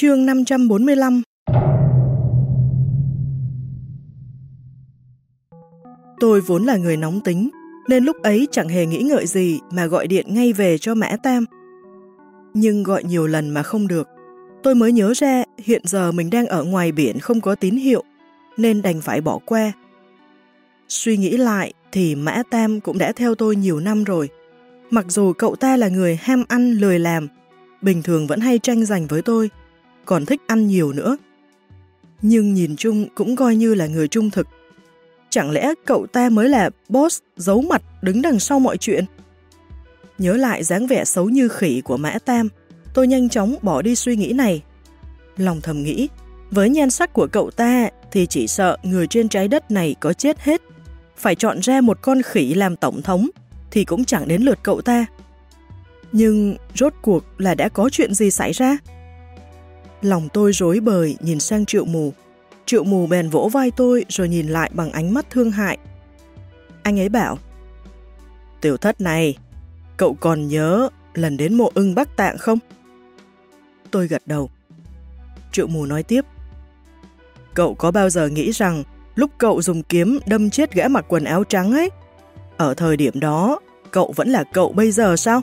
Chương 545 Tôi vốn là người nóng tính, nên lúc ấy chẳng hề nghĩ ngợi gì mà gọi điện ngay về cho Mã Tam. Nhưng gọi nhiều lần mà không được. Tôi mới nhớ ra hiện giờ mình đang ở ngoài biển không có tín hiệu, nên đành phải bỏ qua. Suy nghĩ lại thì Mã Tam cũng đã theo tôi nhiều năm rồi. Mặc dù cậu ta là người ham ăn lười làm, bình thường vẫn hay tranh giành với tôi, còn thích ăn nhiều nữa. Nhưng nhìn chung cũng coi như là người trung thực. Chẳng lẽ cậu ta mới là boss giấu mặt đứng đằng sau mọi chuyện? Nhớ lại dáng vẻ xấu như khỉ của Mã Tam, tôi nhanh chóng bỏ đi suy nghĩ này. Lòng thầm nghĩ, với nhan sắc của cậu ta thì chỉ sợ người trên trái đất này có chết hết. Phải chọn ra một con khỉ làm tổng thống thì cũng chẳng đến lượt cậu ta. Nhưng rốt cuộc là đã có chuyện gì xảy ra? Lòng tôi rối bời nhìn sang triệu mù. Triệu mù bèn vỗ vai tôi rồi nhìn lại bằng ánh mắt thương hại. Anh ấy bảo, Tiểu thất này, cậu còn nhớ lần đến mộ ưng Bắc Tạng không? Tôi gật đầu. Triệu mù nói tiếp, Cậu có bao giờ nghĩ rằng lúc cậu dùng kiếm đâm chết gã mặc quần áo trắng ấy, ở thời điểm đó, cậu vẫn là cậu bây giờ sao?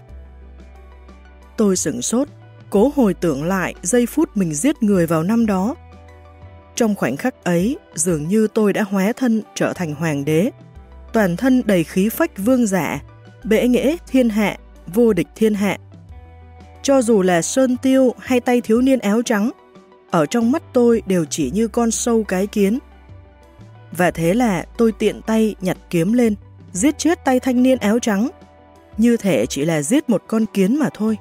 Tôi sửng sốt, cố hồi tưởng lại giây phút mình giết người vào năm đó. Trong khoảnh khắc ấy, dường như tôi đã hóa thân trở thành hoàng đế, toàn thân đầy khí phách vương giả, bệ nghệ thiên hạ, vô địch thiên hạ. Cho dù là sơn tiêu hay tay thiếu niên áo trắng, ở trong mắt tôi đều chỉ như con sâu cái kiến. Và thế là tôi tiện tay nhặt kiếm lên, giết chết tay thanh niên áo trắng. Như thể chỉ là giết một con kiến mà thôi.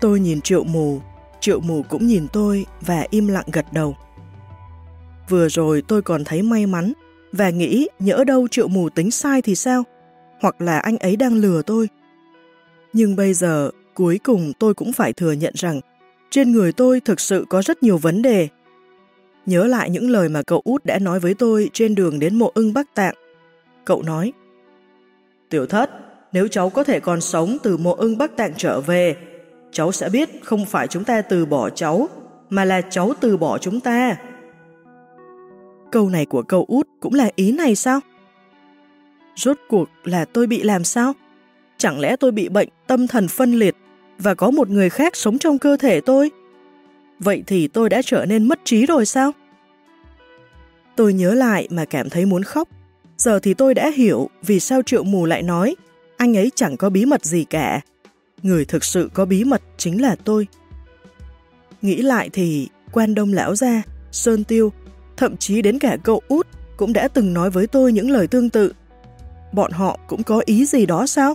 Tôi nhìn triệu mù, triệu mù cũng nhìn tôi và im lặng gật đầu. Vừa rồi tôi còn thấy may mắn và nghĩ nhỡ đâu triệu mù tính sai thì sao, hoặc là anh ấy đang lừa tôi. Nhưng bây giờ, cuối cùng tôi cũng phải thừa nhận rằng trên người tôi thực sự có rất nhiều vấn đề. Nhớ lại những lời mà cậu út đã nói với tôi trên đường đến mộ ưng Bắc Tạng. Cậu nói, Tiểu thất, nếu cháu có thể còn sống từ mộ ưng Bắc Tạng trở về, cháu sẽ biết không phải chúng ta từ bỏ cháu, mà là cháu từ bỏ chúng ta. Câu này của cậu út cũng là ý này sao? Rốt cuộc là tôi bị làm sao? Chẳng lẽ tôi bị bệnh tâm thần phân liệt và có một người khác sống trong cơ thể tôi? Vậy thì tôi đã trở nên mất trí rồi sao? Tôi nhớ lại mà cảm thấy muốn khóc. Giờ thì tôi đã hiểu vì sao triệu mù lại nói anh ấy chẳng có bí mật gì cả. Người thực sự có bí mật chính là tôi. Nghĩ lại thì quan đông lão gia, Sơn Tiêu, thậm chí đến cả cậu út cũng đã từng nói với tôi những lời tương tự. Bọn họ cũng có ý gì đó sao?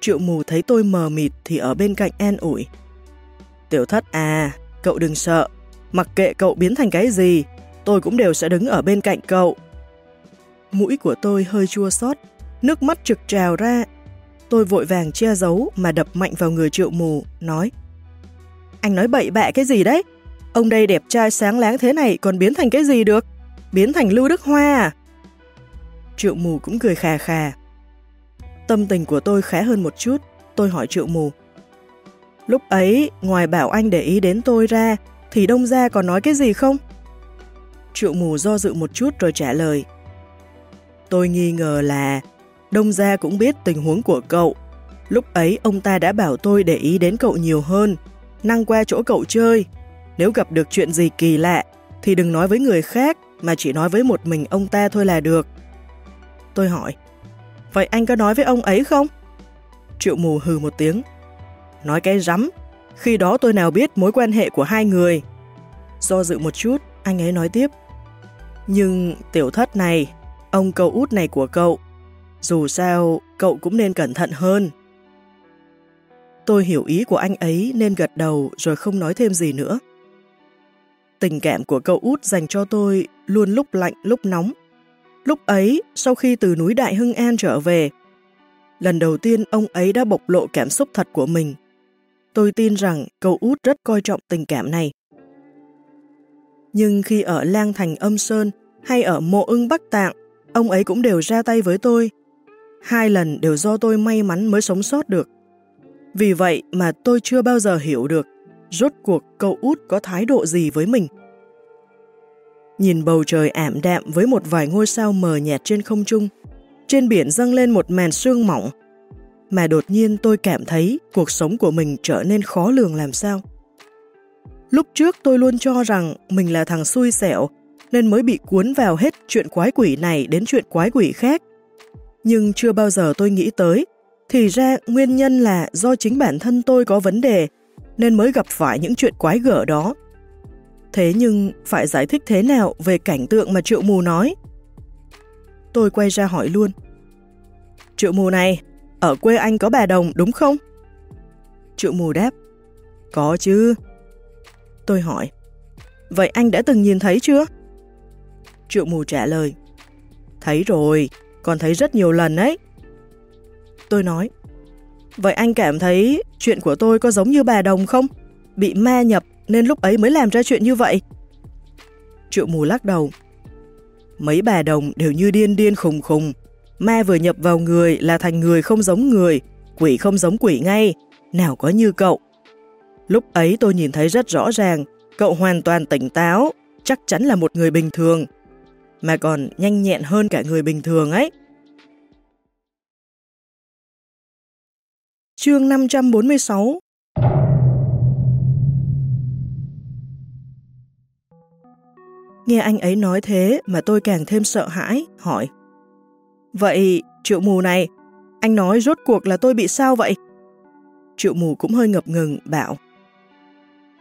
Triệu mù thấy tôi mờ mịt thì ở bên cạnh an ủi. Tiểu thất à, cậu đừng sợ, mặc kệ cậu biến thành cái gì, tôi cũng đều sẽ đứng ở bên cạnh cậu. Mũi của tôi hơi chua xót, nước mắt trực trào ra. Tôi vội vàng che giấu mà đập mạnh vào người triệu mù, nói Anh nói bậy bạ cái gì đấy? Ông đây đẹp trai sáng láng thế này còn biến thành cái gì được? Biến thành Lưu Đức Hoa à? Triệu mù cũng cười khà khà. Tâm tình của tôi khá hơn một chút, tôi hỏi triệu mù. Lúc ấy, ngoài bảo anh để ý đến tôi ra, thì đông gia còn nói cái gì không? Triệu mù do dự một chút rồi trả lời. Tôi nghi ngờ là đông gia cũng biết tình huống của cậu. Lúc ấy ông ta đã bảo tôi để ý đến cậu nhiều hơn, năng qua chỗ cậu chơi. Nếu gặp được chuyện gì kỳ lạ, thì đừng nói với người khác, mà chỉ nói với một mình ông ta thôi là được. Tôi hỏi, vậy anh có nói với ông ấy không? Triệu mù hừ một tiếng. Nói cái rắm, khi đó tôi nào biết mối quan hệ của hai người. Do dự một chút, anh ấy nói tiếp. Nhưng tiểu thất này, ông cậu út này của cậu, dù sao cậu cũng nên cẩn thận hơn. Tôi hiểu ý của anh ấy nên gật đầu rồi không nói thêm gì nữa. Tình cảm của cậu út dành cho tôi luôn lúc lạnh lúc nóng. Lúc ấy, sau khi từ núi Đại Hưng An trở về, lần đầu tiên ông ấy đã bộc lộ cảm xúc thật của mình. Tôi tin rằng cậu út rất coi trọng tình cảm này. Nhưng khi ở Lang Thành Âm Sơn hay ở Mộ ưng Bắc Tạng, ông ấy cũng đều ra tay với tôi. Hai lần đều do tôi may mắn mới sống sót được. Vì vậy mà tôi chưa bao giờ hiểu được rốt cuộc cậu út có thái độ gì với mình. Nhìn bầu trời ảm đạm với một vài ngôi sao mờ nhạt trên không trung, trên biển dâng lên một màn sương mỏng, mà đột nhiên tôi cảm thấy cuộc sống của mình trở nên khó lường làm sao. Lúc trước tôi luôn cho rằng mình là thằng xui xẻo, nên mới bị cuốn vào hết chuyện quái quỷ này đến chuyện quái quỷ khác. Nhưng chưa bao giờ tôi nghĩ tới, thì ra nguyên nhân là do chính bản thân tôi có vấn đề, nên mới gặp phải những chuyện quái gở đó. Thế nhưng phải giải thích thế nào về cảnh tượng mà triệu mù nói? Tôi quay ra hỏi luôn. Triệu mù này, ở quê anh có bà đồng đúng không? Triệu mù đáp. Có chứ. Tôi hỏi. Vậy anh đã từng nhìn thấy chưa? Triệu mù trả lời. Thấy rồi, còn thấy rất nhiều lần ấy. Tôi nói. Vậy anh cảm thấy chuyện của tôi có giống như bà đồng không? Bị ma nhập nên lúc ấy mới làm ra chuyện như vậy. Triệu mù lắc đầu. Mấy bà đồng đều như điên điên khùng khùng. Ma vừa nhập vào người là thành người không giống người, quỷ không giống quỷ ngay, nào có như cậu. Lúc ấy tôi nhìn thấy rất rõ ràng, cậu hoàn toàn tỉnh táo, chắc chắn là một người bình thường, mà còn nhanh nhẹn hơn cả người bình thường ấy. Chương 546 Nghe anh ấy nói thế mà tôi càng thêm sợ hãi, hỏi. Vậy, triệu mù này, anh nói rốt cuộc là tôi bị sao vậy? Triệu mù cũng hơi ngập ngừng, bảo.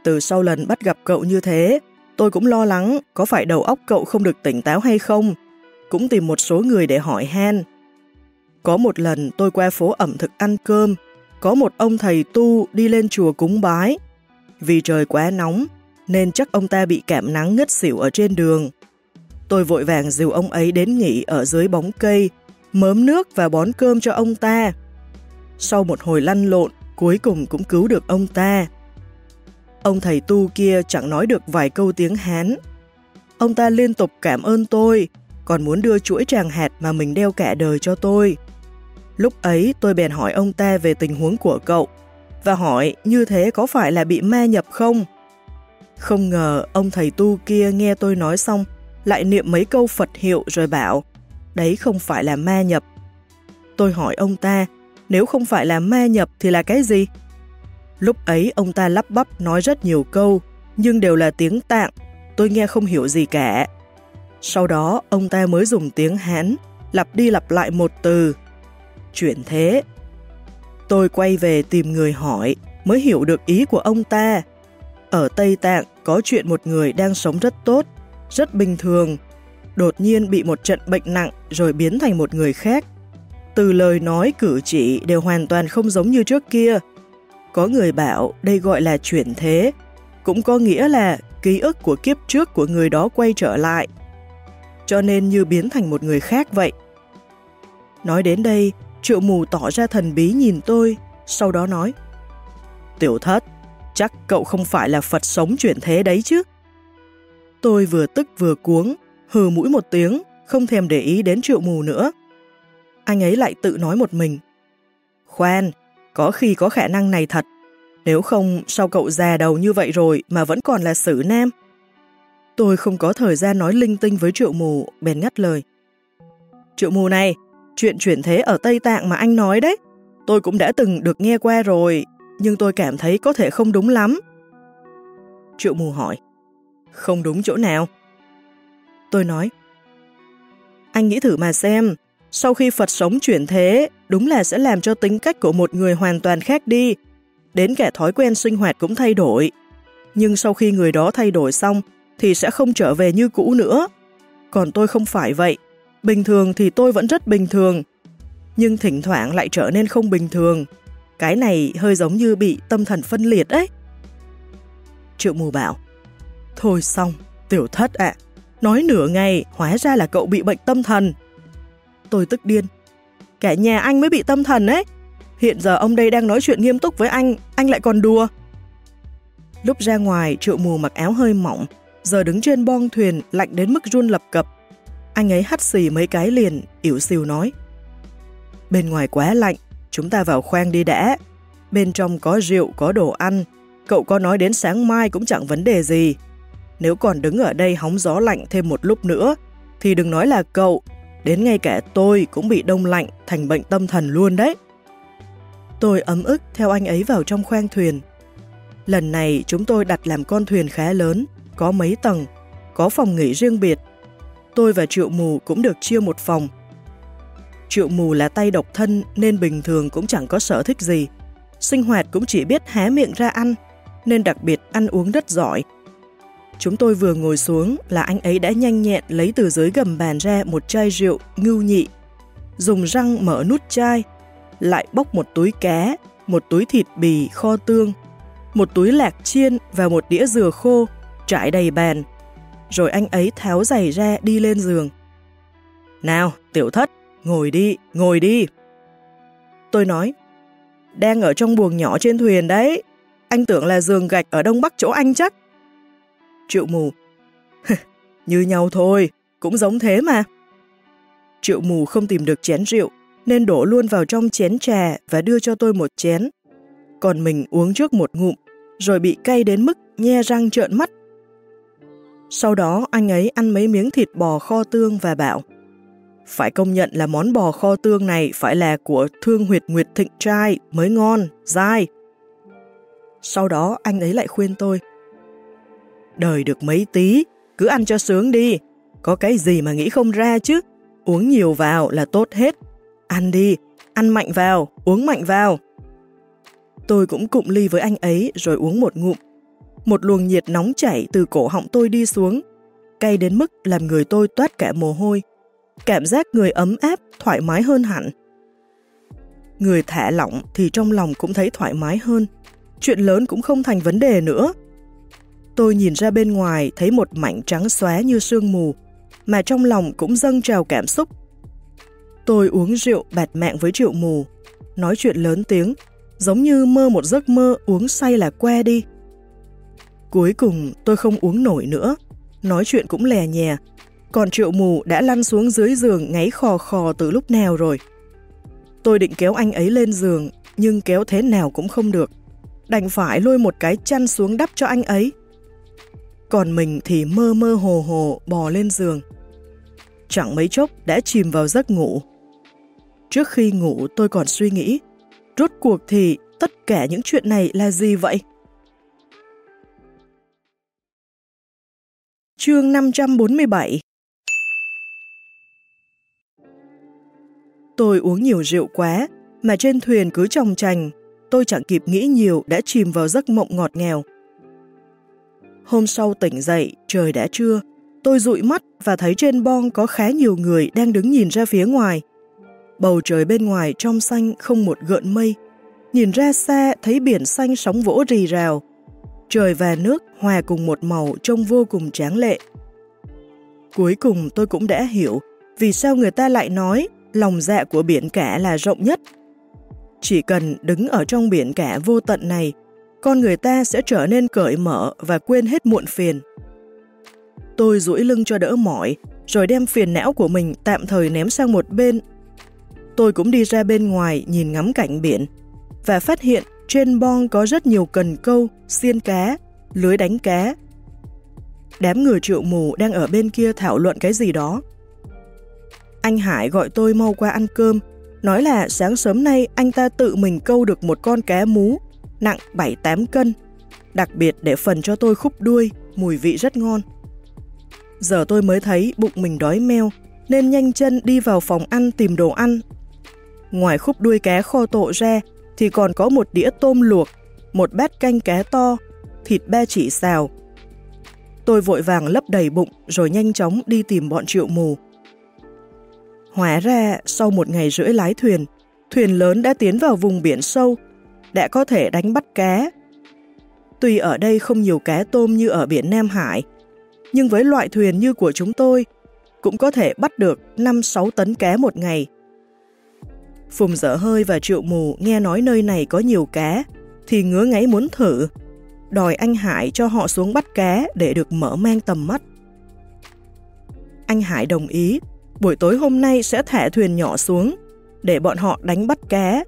Từ sau lần bắt gặp cậu như thế, tôi cũng lo lắng có phải đầu óc cậu không được tỉnh táo hay không. Cũng tìm một số người để hỏi han. Có một lần tôi qua phố ẩm thực ăn cơm, có một ông thầy tu đi lên chùa cúng bái. Vì trời quá nóng, nên chắc ông ta bị cảm nắng ngất xỉu ở trên đường. Tôi vội vàng dìu ông ấy đến nghỉ ở dưới bóng cây, mớm nước và bón cơm cho ông ta. Sau một hồi lăn lộn, cuối cùng cũng cứu được ông ta. Ông thầy tu kia chẳng nói được vài câu tiếng Hán. Ông ta liên tục cảm ơn tôi, còn muốn đưa chuỗi tràng hạt mà mình đeo cả đời cho tôi. Lúc ấy tôi bèn hỏi ông ta về tình huống của cậu, và hỏi như thế có phải là bị ma nhập không? Không ngờ ông thầy tu kia nghe tôi nói xong, lại niệm mấy câu Phật hiệu rồi bảo, đấy không phải là ma nhập. Tôi hỏi ông ta, nếu không phải là ma nhập thì là cái gì? Lúc ấy ông ta lắp bắp nói rất nhiều câu, nhưng đều là tiếng tạng, tôi nghe không hiểu gì cả. Sau đó ông ta mới dùng tiếng Hán, lặp đi lặp lại một từ. Chuyển thế. Tôi quay về tìm người hỏi, mới hiểu được ý của ông ta. Ở Tây Tạng có chuyện một người đang sống rất tốt, rất bình thường, đột nhiên bị một trận bệnh nặng rồi biến thành một người khác. Từ lời nói cử chỉ đều hoàn toàn không giống như trước kia. Có người bảo đây gọi là chuyển thế, cũng có nghĩa là ký ức của kiếp trước của người đó quay trở lại. Cho nên như biến thành một người khác vậy. Nói đến đây, triệu mù tỏ ra thần bí nhìn tôi, sau đó nói Tiểu thất, chắc cậu không phải là Phật sống chuyển thế đấy chứ. Tôi vừa tức vừa cuống, hừ mũi một tiếng, không thèm để ý đến triệu mù nữa. Anh ấy lại tự nói một mình. Khoan, có khi có khả năng này thật. Nếu không, sao cậu già đầu như vậy rồi mà vẫn còn là sử nam? Tôi không có thời gian nói linh tinh với triệu mù, bèn ngắt lời. Triệu mù này, chuyện chuyển thế ở Tây Tạng mà anh nói đấy, tôi cũng đã từng được nghe qua rồi, nhưng tôi cảm thấy có thể không đúng lắm. Triệu mù hỏi, không đúng chỗ nào? Tôi nói, anh nghĩ thử mà xem, sau khi Phật sống chuyển thế, đúng là sẽ làm cho tính cách của một người hoàn toàn khác đi, đến cả thói quen sinh hoạt cũng thay đổi. Nhưng sau khi người đó thay đổi xong, thì sẽ không trở về như cũ nữa. Còn tôi không phải vậy. Bình thường thì tôi vẫn rất bình thường, nhưng thỉnh thoảng lại trở nên không bình thường. Cái này hơi giống như bị tâm thần phân liệt ấy. Triệu mù bảo, Thôi xong, tiểu thất ạ, nói nửa ngày hóa ra là cậu bị bệnh tâm thần. Tôi tức điên. Cả nhà anh mới bị tâm thần ấy. Hiện giờ ông đây đang nói chuyện nghiêm túc với anh, anh lại còn đùa. Lúc ra ngoài, triệu mù mặc áo hơi mỏng, giờ đứng trên bong thuyền lạnh đến mức run lập cập. Anh ấy hắt xì mấy cái liền, ỉu xìu nói. Bên ngoài quá lạnh, chúng ta vào khoang đi đã. Bên trong có rượu, có đồ ăn. cậu có nói đến sáng mai cũng chẳng vấn đề gì. Nếu còn đứng ở đây hóng gió lạnh thêm một lúc nữa, thì đừng nói là cậu, đến ngay cả tôi cũng bị đông lạnh thành bệnh tâm thần luôn đấy. Tôi ấm ức theo anh ấy vào trong khoang thuyền. Lần này chúng tôi đặt làm con thuyền khá lớn, có mấy tầng, có phòng nghỉ riêng biệt. Tôi và Triệu Mù cũng được chia một phòng. Triệu Mù là tay độc thân nên bình thường cũng chẳng có sở thích gì. Sinh hoạt cũng chỉ biết há miệng ra ăn, nên đặc biệt ăn uống rất giỏi. Chúng tôi vừa ngồi xuống là anh ấy đã nhanh nhẹn lấy từ dưới gầm bàn ra một chai rượu ngưu nhị, dùng răng mở nút chai, lại bóc một túi cá, một túi thịt bì kho tương, một túi lạc chiên và một đĩa dừa khô, trải đầy bàn. Rồi anh ấy tháo giày ra đi lên giường. Nào, tiểu thất, ngồi đi, ngồi đi. Tôi nói, đang ở trong buồng nhỏ trên thuyền đấy, anh tưởng là giường gạch ở đông bắc chỗ anh chắc. Triệu mù, như nhau thôi, cũng giống thế mà. Triệu mù không tìm được chén rượu, nên đổ luôn vào trong chén trà và đưa cho tôi một chén. Còn mình uống trước một ngụm, rồi bị cay đến mức nhe răng trợn mắt. Sau đó anh ấy ăn mấy miếng thịt bò kho tương và bảo Phải công nhận là món bò kho tương này phải là của thương huyệt nguyệt thịnh trai mới ngon, dai. Sau đó anh ấy lại khuyên tôi Đời được mấy tí, cứ ăn cho sướng đi, có cái gì mà nghĩ không ra chứ, uống nhiều vào là tốt hết. Ăn đi, ăn mạnh vào, uống mạnh vào. Tôi cũng cụm ly với anh ấy rồi uống một ngụm. Một luồng nhiệt nóng chảy từ cổ họng tôi đi xuống, cay đến mức làm người tôi toát cả mồ hôi. Cảm giác người ấm áp, thoải mái hơn hẳn. Người thả lỏng thì trong lòng cũng thấy thoải mái hơn. Chuyện lớn cũng không thành vấn đề nữa. Tôi nhìn ra bên ngoài thấy một mảnh trắng xóa như sương mù, mà trong lòng cũng dâng trào cảm xúc. Tôi uống rượu bạt mạng với triệu mù, nói chuyện lớn tiếng, giống như mơ một giấc mơ uống say là que đi. Cuối cùng tôi không uống nổi nữa, nói chuyện cũng lè nhè, còn triệu mù đã lăn xuống dưới giường ngáy khò khò từ lúc nào rồi. Tôi định kéo anh ấy lên giường, nhưng kéo thế nào cũng không được. Đành phải lôi một cái chăn xuống đắp cho anh ấy. Còn mình thì mơ mơ hồ hồ bò lên giường. Chẳng mấy chốc đã chìm vào giấc ngủ. Trước khi ngủ tôi còn suy nghĩ, rốt cuộc thì tất cả những chuyện này là gì vậy? Chương 547 Tôi uống nhiều rượu quá, mà trên thuyền cứ trồng trành, tôi chẳng kịp nghĩ nhiều đã chìm vào giấc mộng ngọt ngào. Hôm sau tỉnh dậy, trời đã trưa, tôi dụi mắt và thấy trên bong có khá nhiều người đang đứng nhìn ra phía ngoài. Bầu trời bên ngoài trong xanh không một gợn mây, nhìn ra xa thấy biển xanh sóng vỗ rì rào. Trời và nước hòa cùng một màu trông vô cùng tráng lệ. Cuối cùng tôi cũng đã hiểu vì sao người ta lại nói lòng dạ của biển cả là rộng nhất. Chỉ cần đứng ở trong biển cả vô tận này con người ta sẽ trở nên cởi mở và quên hết muộn phiền. Tôi duỗi lưng cho đỡ mỏi, rồi đem phiền não của mình tạm thời ném sang một bên. Tôi cũng đi ra bên ngoài nhìn ngắm cảnh biển, và phát hiện trên bong có rất nhiều cần câu, xiên cá, lưới đánh cá. Đám người triệu mù đang ở bên kia thảo luận cái gì đó. Anh Hải gọi tôi mau qua ăn cơm, nói là sáng sớm nay anh ta tự mình câu được một con cá mú nặng 7-8 cân, đặc biệt để phần cho tôi khúc đuôi, mùi vị rất ngon. Giờ tôi mới thấy bụng mình đói meo, nên nhanh chân đi vào phòng ăn tìm đồ ăn. Ngoài khúc đuôi cá kho tộ ra, thì còn có một đĩa tôm luộc, một bát canh cá to, thịt ba chỉ xào. Tôi vội vàng lấp đầy bụng rồi nhanh chóng đi tìm bọn triệu mù. Hóa ra, sau một ngày rưỡi lái thuyền, thuyền lớn đã tiến vào vùng biển sâu đã có thể đánh bắt cá. Tuy ở đây không nhiều cá tôm như ở biển Nam Hải, nhưng với loại thuyền như của chúng tôi, cũng có thể bắt được 5-6 tấn cá một ngày. Phùng dở hơi và triệu mù nghe nói nơi này có nhiều cá, thì ngứa ngáy muốn thử, đòi anh Hải cho họ xuống bắt cá để được mở mang tầm mắt. Anh Hải đồng ý, buổi tối hôm nay sẽ thả thuyền nhỏ xuống, để bọn họ đánh bắt cá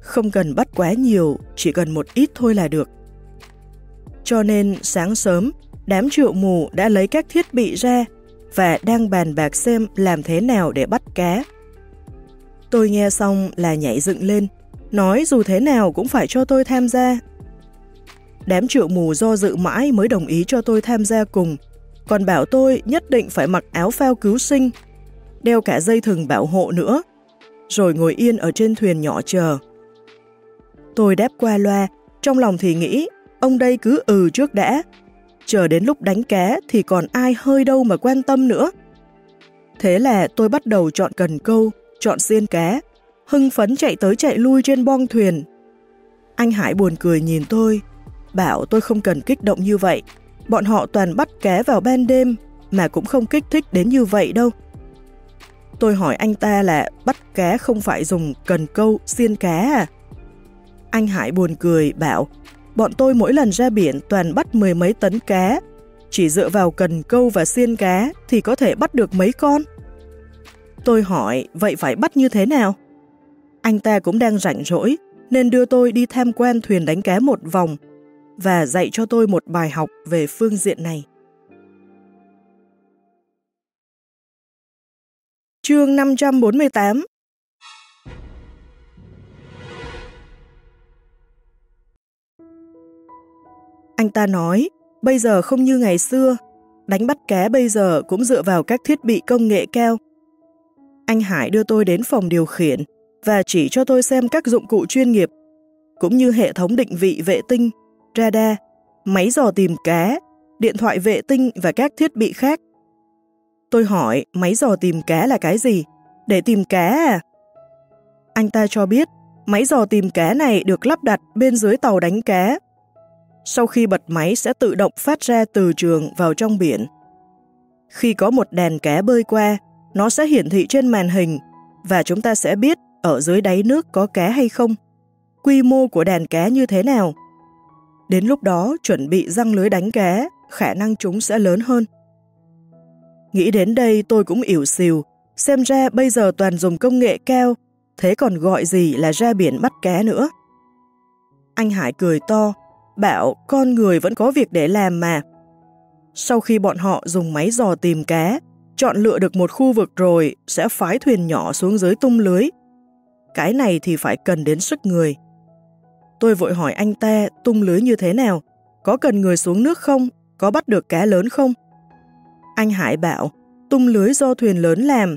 không cần bắt quá nhiều, chỉ cần một ít thôi là được. Cho nên sáng sớm, đám triệu mù đã lấy các thiết bị ra và đang bàn bạc xem làm thế nào để bắt cá. Tôi nghe xong là nhảy dựng lên, nói dù thế nào cũng phải cho tôi tham gia. Đám triệu mù do dự mãi mới đồng ý cho tôi tham gia cùng, còn bảo tôi nhất định phải mặc áo phao cứu sinh, đeo cả dây thừng bảo hộ nữa, rồi ngồi yên ở trên thuyền nhỏ chờ. Tôi đáp qua loa, trong lòng thì nghĩ, ông đây cứ ừ trước đã, chờ đến lúc đánh cá thì còn ai hơi đâu mà quan tâm nữa. Thế là tôi bắt đầu chọn cần câu, chọn xiên cá, hưng phấn chạy tới chạy lui trên bong thuyền. Anh Hải buồn cười nhìn tôi, bảo tôi không cần kích động như vậy, bọn họ toàn bắt cá vào ban đêm mà cũng không kích thích đến như vậy đâu. Tôi hỏi anh ta là bắt cá không phải dùng cần câu, xiên cá à? Anh Hải buồn cười, bảo bọn tôi mỗi lần ra biển toàn bắt mười mấy tấn cá, chỉ dựa vào cần câu và xiên cá thì có thể bắt được mấy con. Tôi hỏi, vậy phải bắt như thế nào? Anh ta cũng đang rảnh rỗi, nên đưa tôi đi tham quan thuyền đánh cá một vòng và dạy cho tôi một bài học về phương diện này. Chương 548 Anh ta nói, bây giờ không như ngày xưa, đánh bắt cá bây giờ cũng dựa vào các thiết bị công nghệ cao. Anh Hải đưa tôi đến phòng điều khiển và chỉ cho tôi xem các dụng cụ chuyên nghiệp, cũng như hệ thống định vị vệ tinh, radar, máy dò tìm cá, điện thoại vệ tinh và các thiết bị khác. Tôi hỏi máy dò tìm cá là cái gì? Để tìm cá à? Anh ta cho biết máy dò tìm cá này được lắp đặt bên dưới tàu đánh cá sau khi bật máy sẽ tự động phát ra từ trường vào trong biển. Khi có một đàn cá bơi qua, nó sẽ hiển thị trên màn hình và chúng ta sẽ biết ở dưới đáy nước có cá hay không, quy mô của đàn cá như thế nào. Đến lúc đó chuẩn bị răng lưới đánh cá, khả năng chúng sẽ lớn hơn. Nghĩ đến đây tôi cũng ỉu xìu, xem ra bây giờ toàn dùng công nghệ cao, thế còn gọi gì là ra biển bắt cá nữa. Anh Hải cười to, bảo con người vẫn có việc để làm mà. Sau khi bọn họ dùng máy dò tìm cá, chọn lựa được một khu vực rồi sẽ phái thuyền nhỏ xuống dưới tung lưới. Cái này thì phải cần đến sức người. Tôi vội hỏi anh ta tung lưới như thế nào, có cần người xuống nước không, có bắt được cá lớn không? Anh Hải bảo, tung lưới do thuyền lớn làm,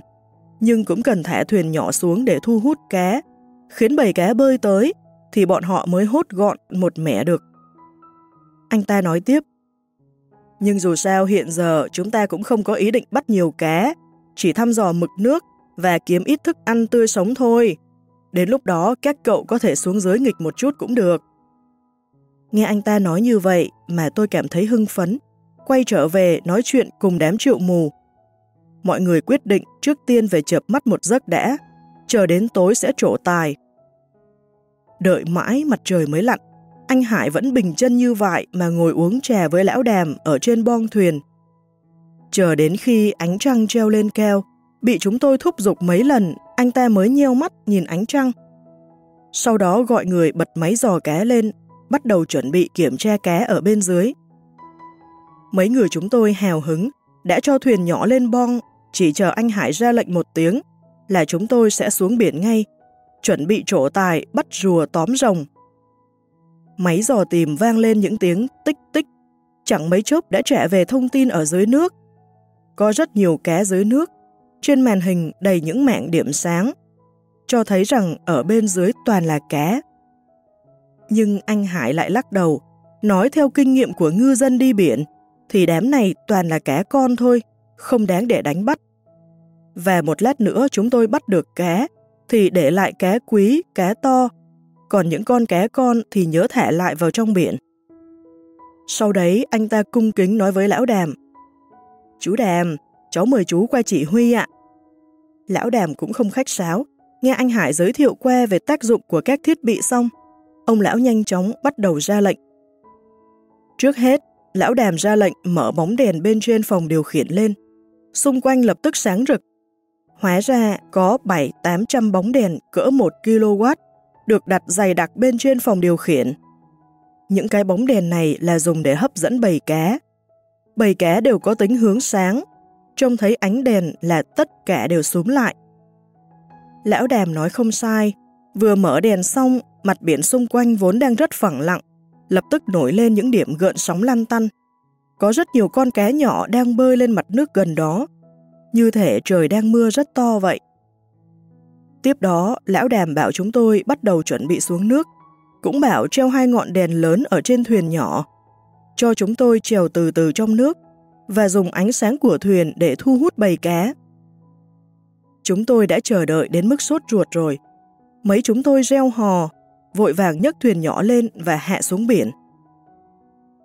nhưng cũng cần thả thuyền nhỏ xuống để thu hút cá, khiến bầy cá bơi tới, thì bọn họ mới hốt gọn một mẻ được. Anh ta nói tiếp, nhưng dù sao hiện giờ chúng ta cũng không có ý định bắt nhiều cá, chỉ thăm dò mực nước và kiếm ít thức ăn tươi sống thôi. Đến lúc đó các cậu có thể xuống dưới nghịch một chút cũng được. Nghe anh ta nói như vậy mà tôi cảm thấy hưng phấn, quay trở về nói chuyện cùng đám triệu mù. Mọi người quyết định trước tiên về chợp mắt một giấc đã, chờ đến tối sẽ trổ tài. Đợi mãi mặt trời mới lặn, anh Hải vẫn bình chân như vậy mà ngồi uống trà với lão đàm ở trên bong thuyền. Chờ đến khi ánh trăng treo lên keo, bị chúng tôi thúc giục mấy lần, anh ta mới nheo mắt nhìn ánh trăng. Sau đó gọi người bật máy dò cá lên, bắt đầu chuẩn bị kiểm tra cá ở bên dưới. Mấy người chúng tôi hào hứng, đã cho thuyền nhỏ lên bong, chỉ chờ anh Hải ra lệnh một tiếng là chúng tôi sẽ xuống biển ngay, chuẩn bị trổ tài bắt rùa tóm rồng Máy dò tìm vang lên những tiếng tích tích, chẳng mấy chốc đã trẻ về thông tin ở dưới nước. Có rất nhiều cá dưới nước, trên màn hình đầy những mạng điểm sáng, cho thấy rằng ở bên dưới toàn là cá. Nhưng anh Hải lại lắc đầu, nói theo kinh nghiệm của ngư dân đi biển, thì đám này toàn là cá con thôi, không đáng để đánh bắt. Và một lát nữa chúng tôi bắt được cá, thì để lại cá quý, cá to, còn những con cá con thì nhớ thả lại vào trong biển. Sau đấy anh ta cung kính nói với lão đàm. Chú đàm, cháu mời chú qua chỉ huy ạ. Lão đàm cũng không khách sáo, nghe anh Hải giới thiệu qua về tác dụng của các thiết bị xong, ông lão nhanh chóng bắt đầu ra lệnh. Trước hết, lão đàm ra lệnh mở bóng đèn bên trên phòng điều khiển lên. Xung quanh lập tức sáng rực. Hóa ra có 7-800 bóng đèn cỡ 1 kW được đặt dày đặc bên trên phòng điều khiển. những cái bóng đèn này là dùng để hấp dẫn bầy cá. Bầy cá đều có tính hướng sáng, trông thấy ánh đèn là tất cả đều súm lại. Lão đàm nói không sai, vừa mở đèn xong, mặt biển xung quanh vốn đang rất phẳng lặng, lập tức nổi lên những điểm gợn sóng lăn tăn. Có rất nhiều con cá nhỏ đang bơi lên mặt nước gần đó, như thể trời đang mưa rất to vậy. Tiếp đó, lão đàm bảo chúng tôi bắt đầu chuẩn bị xuống nước, cũng bảo treo hai ngọn đèn lớn ở trên thuyền nhỏ, cho chúng tôi trèo từ từ trong nước và dùng ánh sáng của thuyền để thu hút bầy cá. Chúng tôi đã chờ đợi đến mức sốt ruột rồi. Mấy chúng tôi reo hò, vội vàng nhấc thuyền nhỏ lên và hạ xuống biển.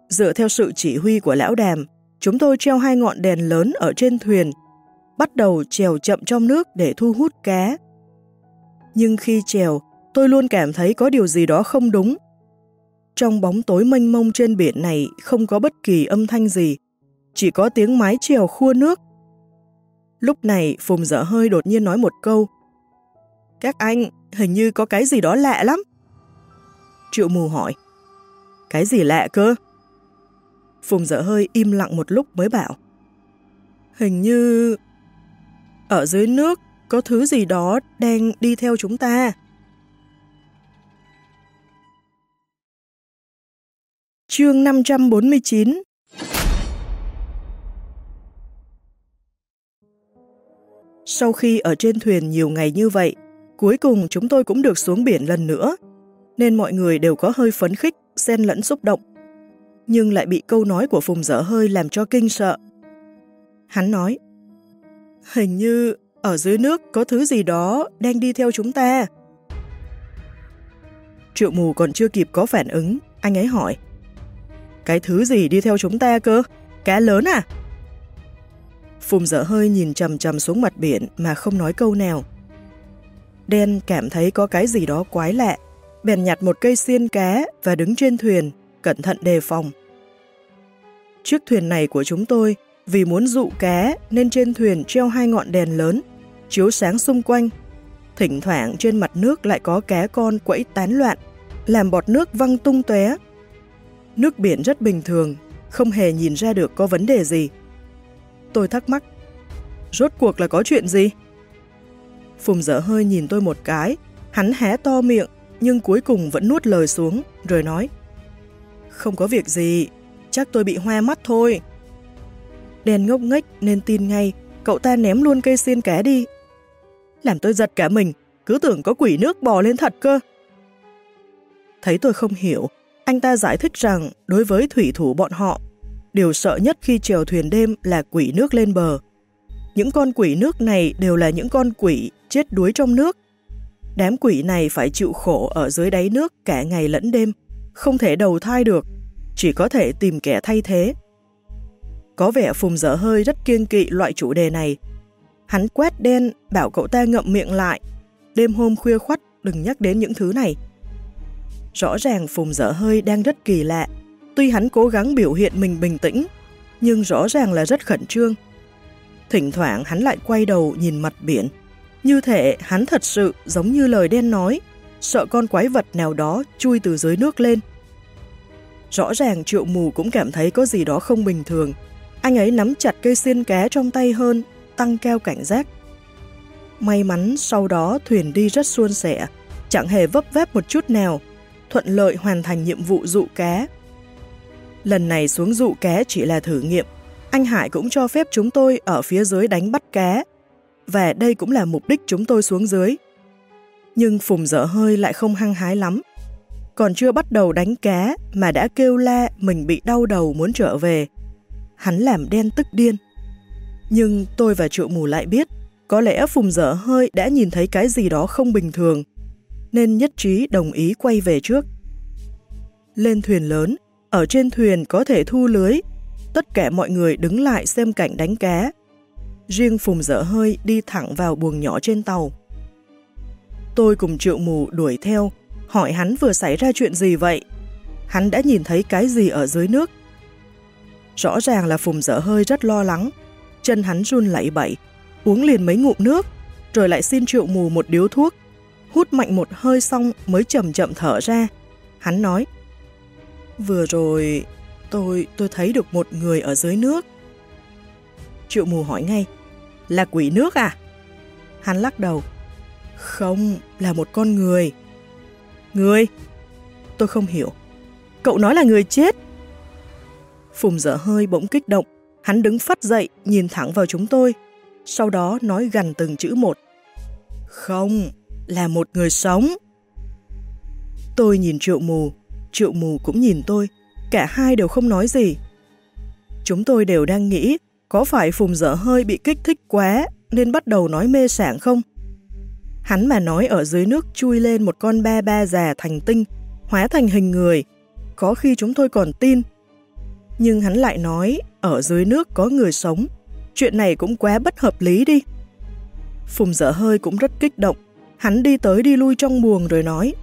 Dựa theo sự chỉ huy của lão đàm, chúng tôi treo hai ngọn đèn lớn ở trên thuyền, bắt đầu trèo chậm trong nước để thu hút cá. Nhưng khi trèo, tôi luôn cảm thấy có điều gì đó không đúng. Trong bóng tối mênh mông trên biển này không có bất kỳ âm thanh gì, chỉ có tiếng mái trèo khua nước. Lúc này Phùng dở hơi đột nhiên nói một câu. Các anh, hình như có cái gì đó lạ lắm. Triệu mù hỏi. Cái gì lạ cơ? Phùng dở hơi im lặng một lúc mới bảo. Hình như... Ở dưới nước có thứ gì đó đang đi theo chúng ta. Chương 549 Sau khi ở trên thuyền nhiều ngày như vậy, cuối cùng chúng tôi cũng được xuống biển lần nữa, nên mọi người đều có hơi phấn khích, xen lẫn xúc động. Nhưng lại bị câu nói của Phùng dở hơi làm cho kinh sợ. Hắn nói, hình như ở dưới nước có thứ gì đó đang đi theo chúng ta. Triệu mù còn chưa kịp có phản ứng, anh ấy hỏi. Cái thứ gì đi theo chúng ta cơ? Cá lớn à? Phùng dở hơi nhìn trầm trầm xuống mặt biển mà không nói câu nào. Đen cảm thấy có cái gì đó quái lạ, bèn nhặt một cây xiên cá và đứng trên thuyền, cẩn thận đề phòng. Chiếc thuyền này của chúng tôi, vì muốn dụ cá nên trên thuyền treo hai ngọn đèn lớn, chiếu sáng xung quanh. Thỉnh thoảng trên mặt nước lại có cá con quẫy tán loạn, làm bọt nước văng tung tóe. Nước biển rất bình thường, không hề nhìn ra được có vấn đề gì. Tôi thắc mắc, rốt cuộc là có chuyện gì? Phùng dở hơi nhìn tôi một cái, hắn hé to miệng, nhưng cuối cùng vẫn nuốt lời xuống, rồi nói, không có việc gì, chắc tôi bị hoa mắt thôi. Đèn ngốc nghếch nên tin ngay, cậu ta ném luôn cây xiên cá đi. Làm tôi giật cả mình, cứ tưởng có quỷ nước bò lên thật cơ. Thấy tôi không hiểu, anh ta giải thích rằng đối với thủy thủ bọn họ, điều sợ nhất khi chèo thuyền đêm là quỷ nước lên bờ. Những con quỷ nước này đều là những con quỷ chết đuối trong nước. Đám quỷ này phải chịu khổ ở dưới đáy nước cả ngày lẫn đêm, không thể đầu thai được, chỉ có thể tìm kẻ thay thế. Có vẻ Phùng dở hơi rất kiên kỵ loại chủ đề này. Hắn quét đen, bảo cậu ta ngậm miệng lại. Đêm hôm khuya khoắt, đừng nhắc đến những thứ này. Rõ ràng Phùng dở hơi đang rất kỳ lạ. Tuy hắn cố gắng biểu hiện mình bình tĩnh, nhưng rõ ràng là rất khẩn trương. Thỉnh thoảng hắn lại quay đầu nhìn mặt biển. Như thể hắn thật sự giống như lời đen nói, sợ con quái vật nào đó chui từ dưới nước lên. Rõ ràng triệu mù cũng cảm thấy có gì đó không bình thường. Anh ấy nắm chặt cây xiên cá trong tay hơn, tăng cao cảnh giác. May mắn sau đó thuyền đi rất suôn sẻ, chẳng hề vấp váp một chút nào, thuận lợi hoàn thành nhiệm vụ dụ cá. Lần này xuống dụ cá chỉ là thử nghiệm, anh Hải cũng cho phép chúng tôi ở phía dưới đánh bắt cá, và đây cũng là mục đích chúng tôi xuống dưới. Nhưng Phùng dở hơi lại không hăng hái lắm. Còn chưa bắt đầu đánh cá mà đã kêu la mình bị đau đầu muốn trở về. Hắn làm đen tức điên. Nhưng tôi và triệu mù lại biết, có lẽ Phùng dở hơi đã nhìn thấy cái gì đó không bình thường, nên nhất trí đồng ý quay về trước. Lên thuyền lớn, ở trên thuyền có thể thu lưới, tất cả mọi người đứng lại xem cảnh đánh cá. Riêng Phùng dở hơi đi thẳng vào buồng nhỏ trên tàu. Tôi cùng triệu mù đuổi theo, hỏi hắn vừa xảy ra chuyện gì vậy? Hắn đã nhìn thấy cái gì ở dưới nước? Rõ ràng là Phùng dở hơi rất lo lắng, chân hắn run lẩy bẩy, uống liền mấy ngụm nước, rồi lại xin triệu mù một điếu thuốc, hút mạnh một hơi xong mới chậm chậm thở ra. Hắn nói, Vừa rồi, tôi tôi thấy được một người ở dưới nước. Triệu mù hỏi ngay, là quỷ nước à? Hắn lắc đầu, không, là một con người. Người? Tôi không hiểu. Cậu nói là người chết. Phùng dở hơi bỗng kích động, hắn đứng phát dậy, nhìn thẳng vào chúng tôi, sau đó nói gần từng chữ một. Không, là một người sống. Tôi nhìn triệu mù, triệu mù cũng nhìn tôi, cả hai đều không nói gì. Chúng tôi đều đang nghĩ có phải Phùng dở hơi bị kích thích quá nên bắt đầu nói mê sảng không? Hắn mà nói ở dưới nước chui lên một con ba ba già thành tinh, hóa thành hình người, có khi chúng tôi còn tin. Nhưng hắn lại nói ở dưới nước có người sống, chuyện này cũng quá bất hợp lý đi. Phùng dở hơi cũng rất kích động, hắn đi tới đi lui trong buồng rồi nói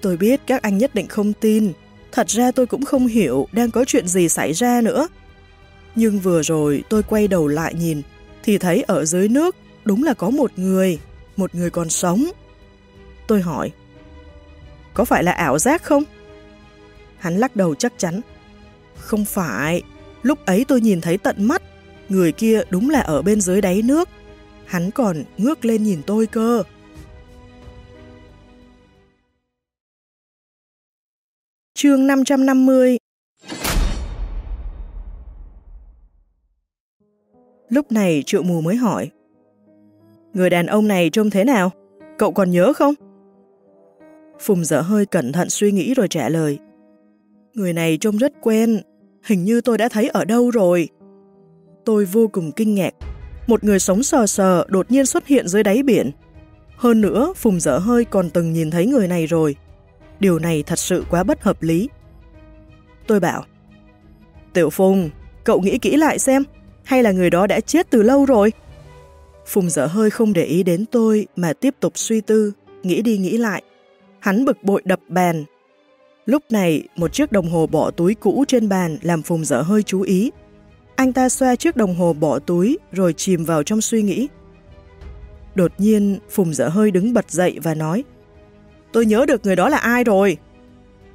Tôi biết các anh nhất định không tin, thật ra tôi cũng không hiểu đang có chuyện gì xảy ra nữa. Nhưng vừa rồi tôi quay đầu lại nhìn, thì thấy ở dưới nước đúng là có một người, một người còn sống. Tôi hỏi, có phải là ảo giác không? Hắn lắc đầu chắc chắn. Không phải, lúc ấy tôi nhìn thấy tận mắt, người kia đúng là ở bên dưới đáy nước. Hắn còn ngước lên nhìn tôi cơ. Chương 550 Lúc này triệu mù mới hỏi Người đàn ông này trông thế nào? Cậu còn nhớ không? Phùng dở hơi cẩn thận suy nghĩ rồi trả lời Người này trông rất quen Hình như tôi đã thấy ở đâu rồi Tôi vô cùng kinh ngạc Một người sống sờ sờ đột nhiên xuất hiện dưới đáy biển Hơn nữa Phùng dở hơi còn từng nhìn thấy người này rồi Điều này thật sự quá bất hợp lý Tôi bảo Tiểu Phùng, cậu nghĩ kỹ lại xem hay là người đó đã chết từ lâu rồi? Phùng dở hơi không để ý đến tôi mà tiếp tục suy tư, nghĩ đi nghĩ lại. Hắn bực bội đập bàn. Lúc này, một chiếc đồng hồ bỏ túi cũ trên bàn làm Phùng dở hơi chú ý. Anh ta xoa chiếc đồng hồ bỏ túi rồi chìm vào trong suy nghĩ. Đột nhiên, Phùng dở hơi đứng bật dậy và nói Tôi nhớ được người đó là ai rồi.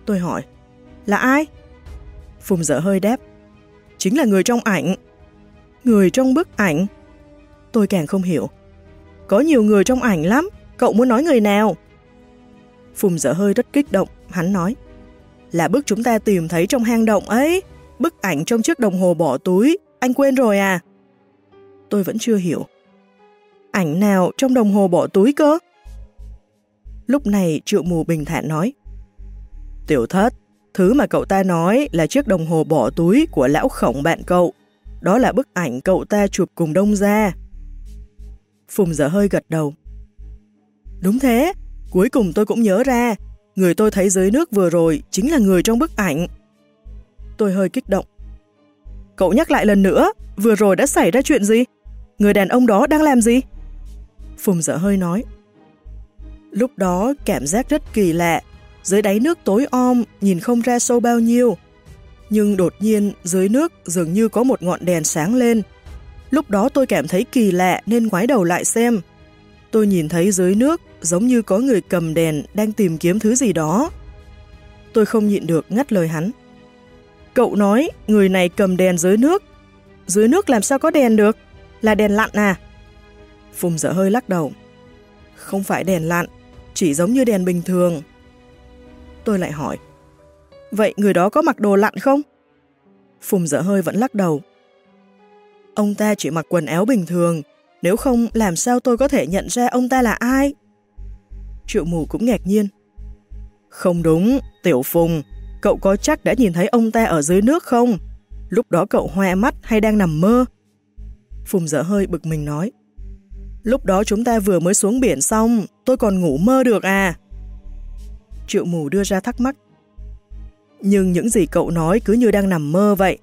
Tôi hỏi, là ai? Phùng dở hơi đáp, chính là người trong ảnh. Người trong bức ảnh? Tôi càng không hiểu. Có nhiều người trong ảnh lắm, cậu muốn nói người nào? Phùng dở hơi rất kích động, hắn nói. Là bức chúng ta tìm thấy trong hang động ấy, bức ảnh trong chiếc đồng hồ bỏ túi, anh quên rồi à? Tôi vẫn chưa hiểu. Ảnh nào trong đồng hồ bỏ túi cơ? Lúc này triệu mù bình thản nói. Tiểu thất, thứ mà cậu ta nói là chiếc đồng hồ bỏ túi của lão khổng bạn cậu. Đó là bức ảnh cậu ta chụp cùng đông gia. Phùng dở hơi gật đầu. Đúng thế, cuối cùng tôi cũng nhớ ra, người tôi thấy dưới nước vừa rồi chính là người trong bức ảnh. Tôi hơi kích động. Cậu nhắc lại lần nữa, vừa rồi đã xảy ra chuyện gì? Người đàn ông đó đang làm gì? Phùng dở hơi nói. Lúc đó cảm giác rất kỳ lạ, dưới đáy nước tối om, nhìn không ra sâu bao nhiêu, nhưng đột nhiên dưới nước dường như có một ngọn đèn sáng lên. Lúc đó tôi cảm thấy kỳ lạ nên ngoái đầu lại xem. Tôi nhìn thấy dưới nước giống như có người cầm đèn đang tìm kiếm thứ gì đó. Tôi không nhịn được ngắt lời hắn. Cậu nói người này cầm đèn dưới nước. Dưới nước làm sao có đèn được? Là đèn lặn à? Phùng dở hơi lắc đầu. Không phải đèn lặn, chỉ giống như đèn bình thường. Tôi lại hỏi. Vậy người đó có mặc đồ lặn không? Phùng dở hơi vẫn lắc đầu. Ông ta chỉ mặc quần áo bình thường, nếu không làm sao tôi có thể nhận ra ông ta là ai? Triệu mù cũng ngạc nhiên. Không đúng, Tiểu Phùng, cậu có chắc đã nhìn thấy ông ta ở dưới nước không? Lúc đó cậu hoa mắt hay đang nằm mơ? Phùng dở hơi bực mình nói. Lúc đó chúng ta vừa mới xuống biển xong, tôi còn ngủ mơ được à? Triệu mù đưa ra thắc mắc. Nhưng những gì cậu nói cứ như đang nằm mơ vậy.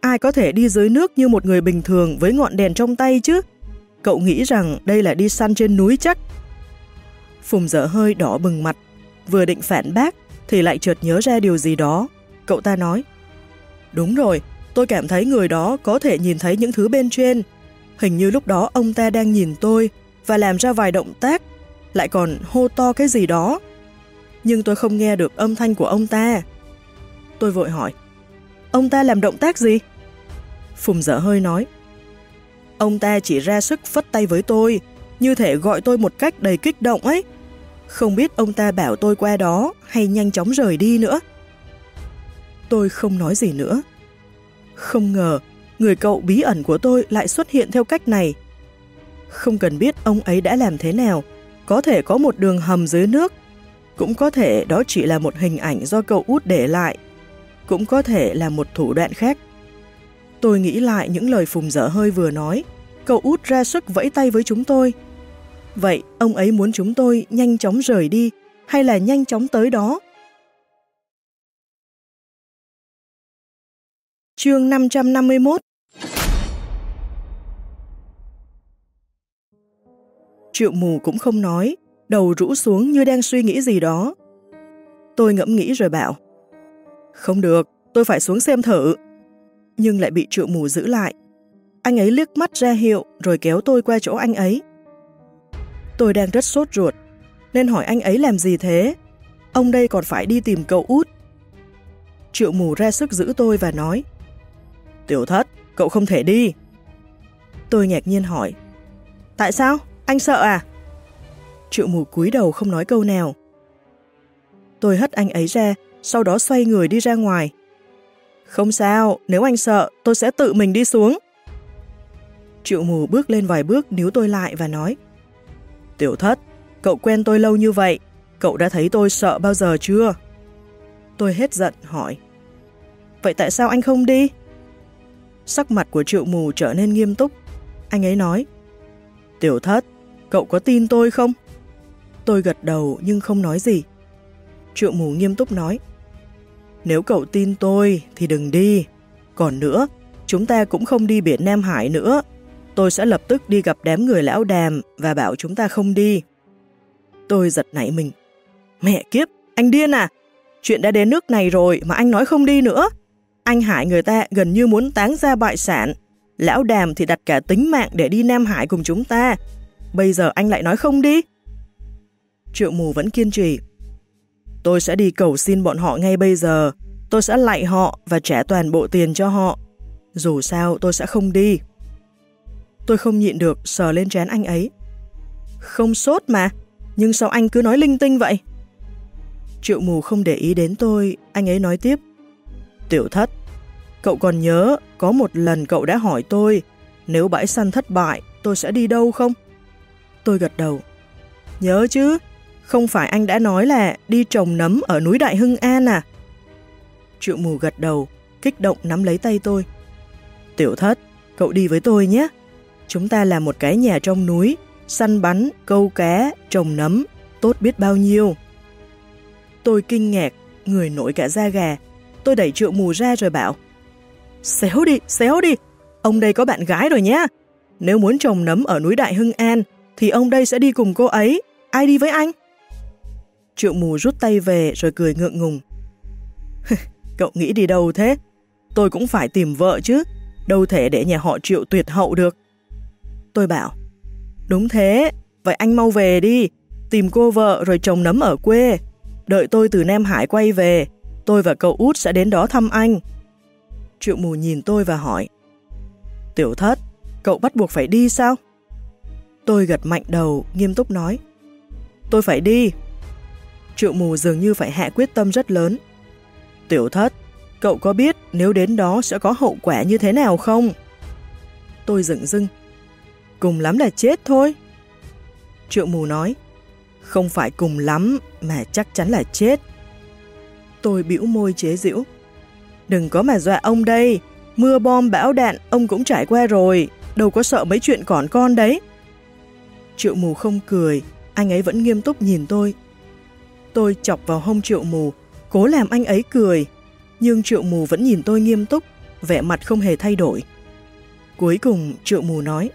Ai có thể đi dưới nước như một người bình thường với ngọn đèn trong tay chứ? Cậu nghĩ rằng đây là đi săn trên núi chắc. Phùng dở hơi đỏ bừng mặt, vừa định phản bác thì lại chợt nhớ ra điều gì đó. Cậu ta nói, Đúng rồi, tôi cảm thấy người đó có thể nhìn thấy những thứ bên trên. Hình như lúc đó ông ta đang nhìn tôi và làm ra vài động tác, lại còn hô to cái gì đó. Nhưng tôi không nghe được âm thanh của ông ta. Tôi vội hỏi, ông ta làm động tác gì? Phùng dở hơi nói, ông ta chỉ ra sức phất tay với tôi, như thể gọi tôi một cách đầy kích động ấy. Không biết ông ta bảo tôi qua đó hay nhanh chóng rời đi nữa. Tôi không nói gì nữa. Không ngờ, người cậu bí ẩn của tôi lại xuất hiện theo cách này. Không cần biết ông ấy đã làm thế nào, có thể có một đường hầm dưới nước, cũng có thể đó chỉ là một hình ảnh do cậu út để lại, cũng có thể là một thủ đoạn khác. Tôi nghĩ lại những lời Phùng dở hơi vừa nói, cậu út ra sức vẫy tay với chúng tôi. Vậy ông ấy muốn chúng tôi nhanh chóng rời đi hay là nhanh chóng tới đó? Chương 551 Triệu mù cũng không nói, đầu rũ xuống như đang suy nghĩ gì đó. Tôi ngẫm nghĩ rồi bảo, không được, tôi phải xuống xem thử. Nhưng lại bị triệu mù giữ lại. Anh ấy liếc mắt ra hiệu rồi kéo tôi qua chỗ anh ấy. Tôi đang rất sốt ruột, nên hỏi anh ấy làm gì thế? Ông đây còn phải đi tìm cậu út. Triệu mù ra sức giữ tôi và nói, Tiểu thất, cậu không thể đi. Tôi ngạc nhiên hỏi, Tại sao? Anh sợ à? Triệu mù cúi đầu không nói câu nào. Tôi hất anh ấy ra, sau đó xoay người đi ra ngoài. Không sao, nếu anh sợ, tôi sẽ tự mình đi xuống. Triệu mù bước lên vài bước níu tôi lại và nói Tiểu thất, cậu quen tôi lâu như vậy, cậu đã thấy tôi sợ bao giờ chưa? Tôi hết giận hỏi Vậy tại sao anh không đi? Sắc mặt của triệu mù trở nên nghiêm túc. Anh ấy nói Tiểu thất, cậu có tin tôi không? Tôi gật đầu nhưng không nói gì. Triệu mù nghiêm túc nói, nếu cậu tin tôi thì đừng đi. Còn nữa, chúng ta cũng không đi biển Nam Hải nữa. Tôi sẽ lập tức đi gặp đám người lão đàm và bảo chúng ta không đi. Tôi giật nảy mình. Mẹ kiếp, anh điên à? Chuyện đã đến nước này rồi mà anh nói không đi nữa. Anh Hải người ta gần như muốn tán ra bại sản. Lão đàm thì đặt cả tính mạng để đi Nam Hải cùng chúng ta. Bây giờ anh lại nói không đi. Triệu mù vẫn kiên trì. Tôi sẽ đi cầu xin bọn họ ngay bây giờ. Tôi sẽ lạy họ và trả toàn bộ tiền cho họ. Dù sao tôi sẽ không đi. Tôi không nhịn được sờ lên trán anh ấy. Không sốt mà, nhưng sao anh cứ nói linh tinh vậy? Triệu mù không để ý đến tôi, anh ấy nói tiếp. Tiểu thất, cậu còn nhớ có một lần cậu đã hỏi tôi nếu bãi săn thất bại tôi sẽ đi đâu không? Tôi gật đầu. Nhớ chứ, không phải anh đã nói là đi trồng nấm ở núi Đại Hưng An à? Triệu mù gật đầu, kích động nắm lấy tay tôi. Tiểu thất, cậu đi với tôi nhé. Chúng ta là một cái nhà trong núi, săn bắn, câu cá, trồng nấm, tốt biết bao nhiêu. Tôi kinh ngạc, người nổi cả da gà. Tôi đẩy triệu mù ra rồi bảo, Xéo đi, xéo đi, ông đây có bạn gái rồi nhé. Nếu muốn trồng nấm ở núi Đại Hưng An, thì ông đây sẽ đi cùng cô ấy. Ai đi với anh? Triệu mù rút tay về rồi cười ngượng ngùng. Cậu nghĩ đi đâu thế? Tôi cũng phải tìm vợ chứ. Đâu thể để nhà họ triệu tuyệt hậu được. Tôi bảo, đúng thế, vậy anh mau về đi. Tìm cô vợ rồi chồng nấm ở quê. Đợi tôi từ Nam Hải quay về, tôi và cậu út sẽ đến đó thăm anh. Triệu mù nhìn tôi và hỏi, Tiểu thất, cậu bắt buộc phải đi sao? Tôi gật mạnh đầu, nghiêm túc nói, Tôi phải đi. Triệu mù dường như phải hạ quyết tâm rất lớn. Tiểu thất, cậu có biết nếu đến đó sẽ có hậu quả như thế nào không? Tôi dựng dưng. Cùng lắm là chết thôi. Triệu mù nói, không phải cùng lắm mà chắc chắn là chết. Tôi bĩu môi chế giễu. Đừng có mà dọa ông đây, mưa bom bão đạn ông cũng trải qua rồi, đâu có sợ mấy chuyện còn con đấy. Triệu mù không cười, anh ấy vẫn nghiêm túc nhìn tôi. Tôi chọc vào hông triệu mù, cố làm anh ấy cười, nhưng triệu mù vẫn nhìn tôi nghiêm túc, vẻ mặt không hề thay đổi. Cuối cùng triệu mù nói,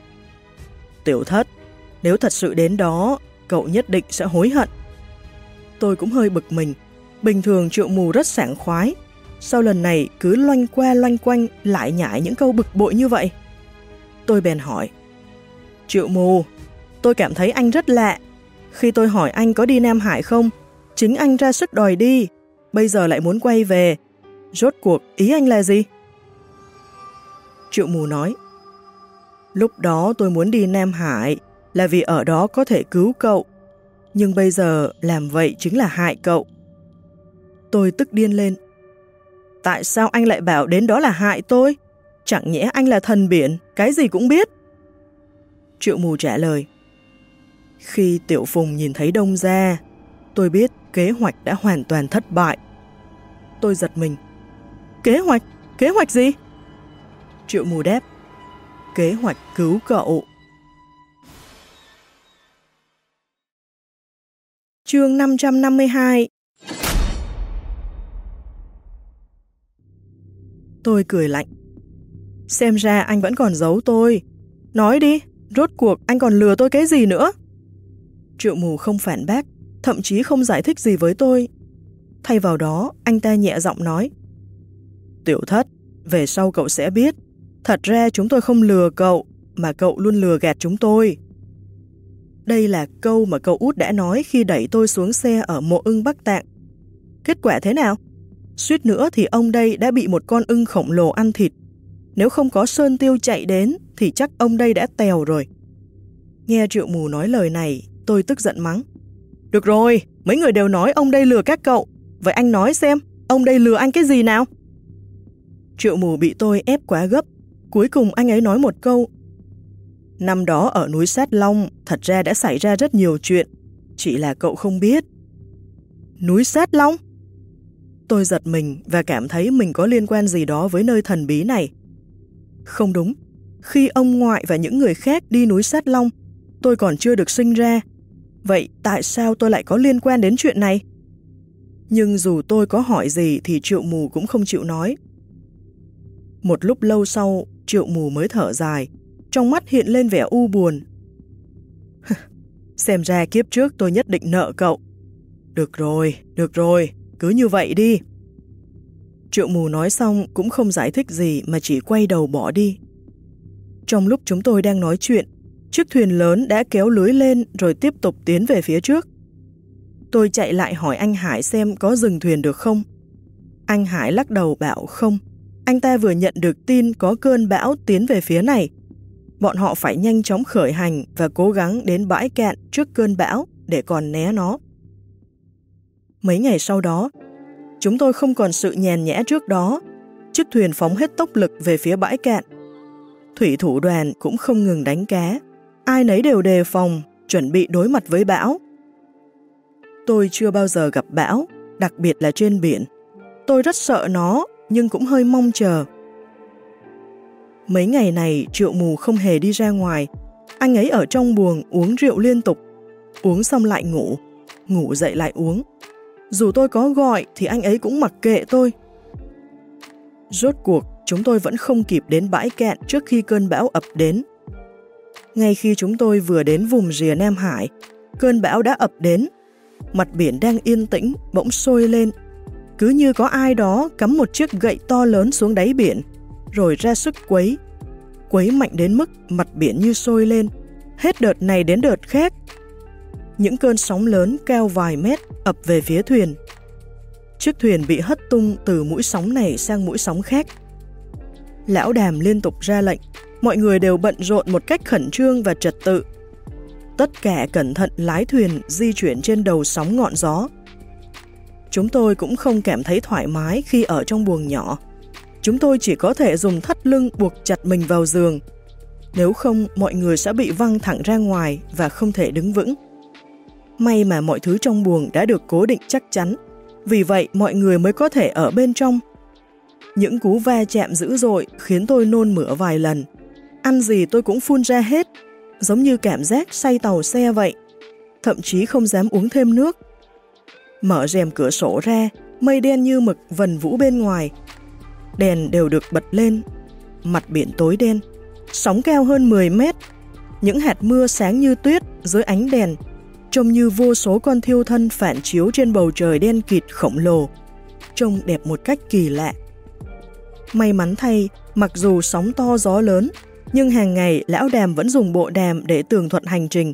Tiểu thất, nếu thật sự đến đó, cậu nhất định sẽ hối hận. Tôi cũng hơi bực mình, bình thường triệu mù rất sảng khoái, sau lần này cứ loanh qua loanh quanh lại nhảy những câu bực bội như vậy. Tôi bèn hỏi, Triệu mù, tôi cảm thấy anh rất lạ. Khi tôi hỏi anh có đi Nam Hải không, chính anh ra sức đòi đi, bây giờ lại muốn quay về. rốt cuộc ý anh là gì? Triệu mù nói, lúc đó tôi muốn đi Nam Hải là vì ở đó có thể cứu cậu, nhưng bây giờ làm vậy chính là hại cậu. Tôi tức điên lên. Tại sao anh lại bảo đến đó là hại tôi? Chẳng nhẽ anh là thần biển, cái gì cũng biết. Triệu mù trả lời. Khi Tiểu Phùng nhìn thấy Đông Gia, tôi biết kế hoạch đã hoàn toàn thất bại. Tôi giật mình. Kế hoạch? Kế hoạch gì? Triệu mù đáp. Kế hoạch cứu cậu. Chương 552 Tôi cười lạnh. Xem ra anh vẫn còn giấu tôi. Nói đi, rốt cuộc anh còn lừa tôi cái gì nữa? Triệu mù không phản bác, thậm chí không giải thích gì với tôi. Thay vào đó, anh ta nhẹ giọng nói. Tiểu thất, về sau cậu sẽ biết. Thật ra chúng tôi không lừa cậu, mà cậu luôn lừa gạt chúng tôi. Đây là câu mà cậu út đã nói khi đẩy tôi xuống xe ở mộ ưng Bắc Tạng. Kết quả thế nào? Suýt nữa thì ông đây đã bị một con ưng khổng lồ ăn thịt. Nếu không có Sơn Tiêu chạy đến thì chắc ông đây đã tèo rồi. Nghe triệu mù nói lời này, tôi tức giận mắng. Được rồi, mấy người đều nói ông đây lừa các cậu. Vậy anh nói xem, ông đây lừa anh cái gì nào? Triệu mù bị tôi ép quá gấp. Cuối cùng anh ấy nói một câu. Năm đó ở núi Sát Long, thật ra đã xảy ra rất nhiều chuyện. Chỉ là cậu không biết. Núi Sát Long? Tôi giật mình và cảm thấy mình có liên quan gì đó với nơi thần bí này. Không đúng. Khi ông ngoại và những người khác đi núi Sát Long, tôi còn chưa được sinh ra. Vậy tại sao tôi lại có liên quan đến chuyện này? Nhưng dù tôi có hỏi gì thì triệu mù cũng không chịu nói. Một lúc lâu sau, triệu mù mới thở dài, trong mắt hiện lên vẻ u buồn. Xem ra kiếp trước tôi nhất định nợ cậu. Được rồi, được rồi, cứ như vậy đi. Triệu mù nói xong cũng không giải thích gì mà chỉ quay đầu bỏ đi. Trong lúc chúng tôi đang nói chuyện, chiếc thuyền lớn đã kéo lưới lên rồi tiếp tục tiến về phía trước. Tôi chạy lại hỏi anh Hải xem có dừng thuyền được không. Anh Hải lắc đầu bảo không. Anh ta vừa nhận được tin có cơn bão tiến về phía này. Bọn họ phải nhanh chóng khởi hành và cố gắng đến bãi cạn trước cơn bão để còn né nó. Mấy ngày sau đó, chúng tôi không còn sự nhàn nhã trước đó. Chiếc thuyền phóng hết tốc lực về phía bãi cạn. Thủy thủ đoàn cũng không ngừng đánh cá. Ai nấy đều đề phòng, chuẩn bị đối mặt với bão. Tôi chưa bao giờ gặp bão, đặc biệt là trên biển. Tôi rất sợ nó, nhưng cũng hơi mong chờ. Mấy ngày này triệu mù không hề đi ra ngoài. Anh ấy ở trong buồng uống rượu liên tục. Uống xong lại ngủ, ngủ dậy lại uống. Dù tôi có gọi thì anh ấy cũng mặc kệ tôi. Rốt cuộc, chúng tôi vẫn không kịp đến bãi kẹn trước khi cơn bão ập đến. Ngay khi chúng tôi vừa đến vùng rìa Nam Hải, cơn bão đã ập đến. Mặt biển đang yên tĩnh, bỗng sôi lên. Cứ như có ai đó cắm một chiếc gậy to lớn xuống đáy biển, rồi ra sức quấy. Quấy mạnh đến mức mặt biển như sôi lên, hết đợt này đến đợt khác. Những cơn sóng lớn cao vài mét ập về phía thuyền. Chiếc thuyền bị hất tung từ mũi sóng này sang mũi sóng khác. Lão đàm liên tục ra lệnh, mọi người đều bận rộn một cách khẩn trương và trật tự. Tất cả cẩn thận lái thuyền di chuyển trên đầu sóng ngọn gió. Chúng tôi cũng không cảm thấy thoải mái khi ở trong buồng nhỏ. Chúng tôi chỉ có thể dùng thắt lưng buộc chặt mình vào giường. Nếu không, mọi người sẽ bị văng thẳng ra ngoài và không thể đứng vững. May mà mọi thứ trong buồng đã được cố định chắc chắn, vì vậy mọi người mới có thể ở bên trong. Những cú va chạm dữ dội khiến tôi nôn mửa vài lần. Ăn gì tôi cũng phun ra hết, giống như cảm giác say tàu xe vậy. Thậm chí không dám uống thêm nước. Mở rèm cửa sổ ra, mây đen như mực vần vũ bên ngoài. Đèn đều được bật lên, mặt biển tối đen, sóng cao hơn 10 mét. Những hạt mưa sáng như tuyết dưới ánh đèn trông như vô số con thiêu thân phản chiếu trên bầu trời đen kịt khổng lồ, trông đẹp một cách kỳ lạ. May mắn thay, mặc dù sóng to gió lớn, nhưng hàng ngày lão đàm vẫn dùng bộ đàm để tường thuận hành trình.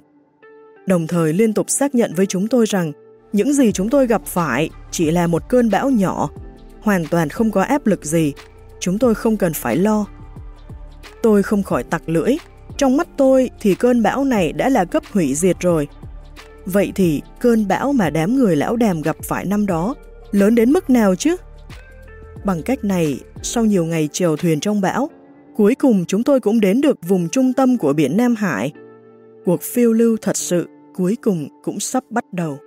Đồng thời liên tục xác nhận với chúng tôi rằng những gì chúng tôi gặp phải chỉ là một cơn bão nhỏ, hoàn toàn không có áp lực gì, chúng tôi không cần phải lo. Tôi không khỏi tặc lưỡi, trong mắt tôi thì cơn bão này đã là cấp hủy diệt rồi. Vậy thì cơn bão mà đám người lão đàm gặp phải năm đó lớn đến mức nào chứ? Bằng cách này, sau nhiều ngày chèo thuyền trong bão, cuối cùng chúng tôi cũng đến được vùng trung tâm của biển Nam Hải. Cuộc phiêu lưu thật sự cuối cùng cũng sắp bắt đầu.